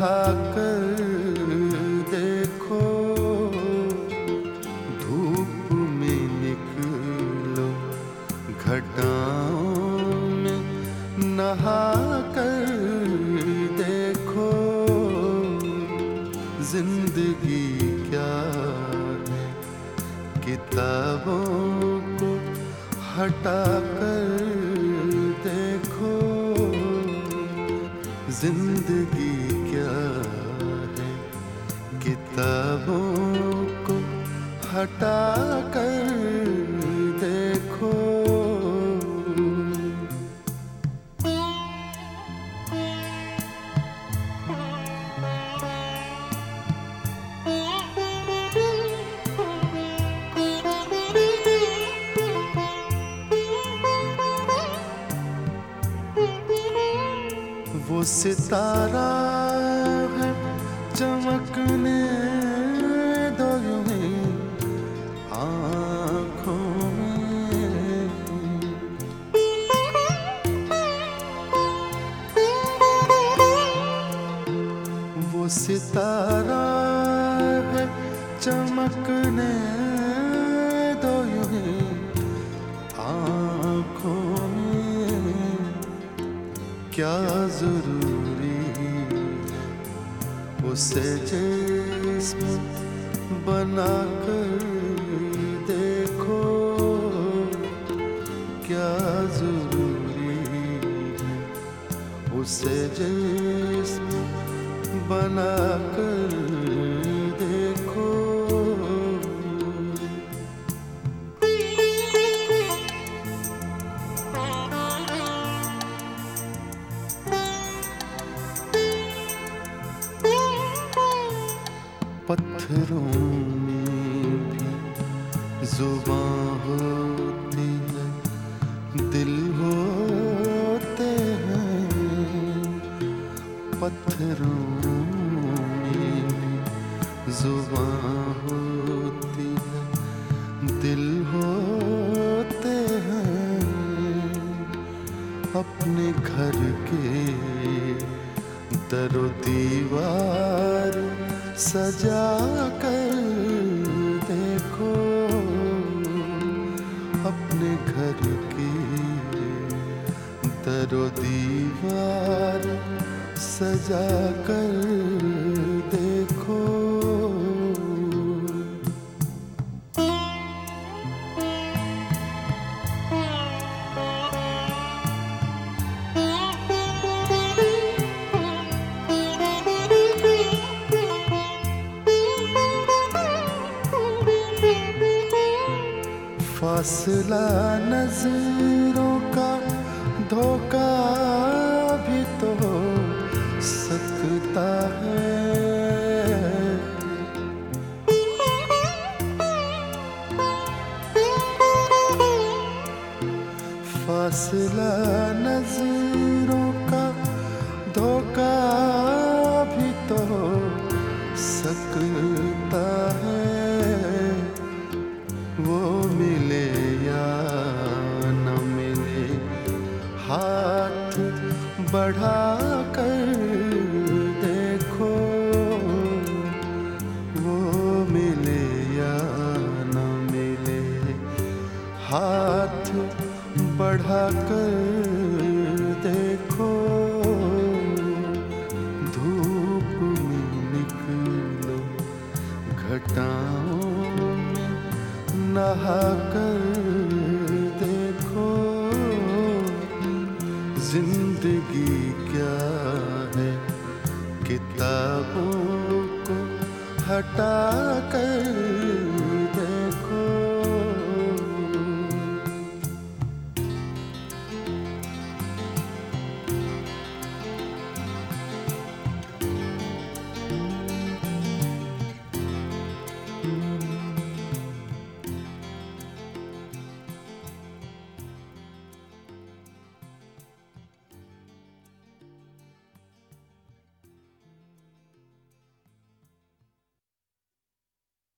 कर देखो। धूप में निकलो, घटाओं में नहा कर देखो। ज़िंदगी क्या किताबों को हटा कर देखो। ज़िंदगी हटा कर देखो। वो सितारा है चमकने वो सितारा है चमकने दो यूँ आँखों में। क्या ज़रूरी उसे जिस्म बना कर देखो। क्या ज़रूरी उसे जिस्म बना कर देखो। पत्थरों में भी जुबां होती है दिल होते हैं। पत्थरों अपने घर के दरो दीवार सजा कर देखो। अपने घर की दरो दीवार सजा कर फासला नज़रों का धोखा भी तो हो सकता है। फासला नज़रों का धोखा भी तो हो सकता है। बढ़ा कर देखो, वो मिले या न मिले। हाथ बढ़ा कर देखो, धूप में निकलो, घटाओं में नहा कर ज़िंदगी क्या है? किताबों को हटा कर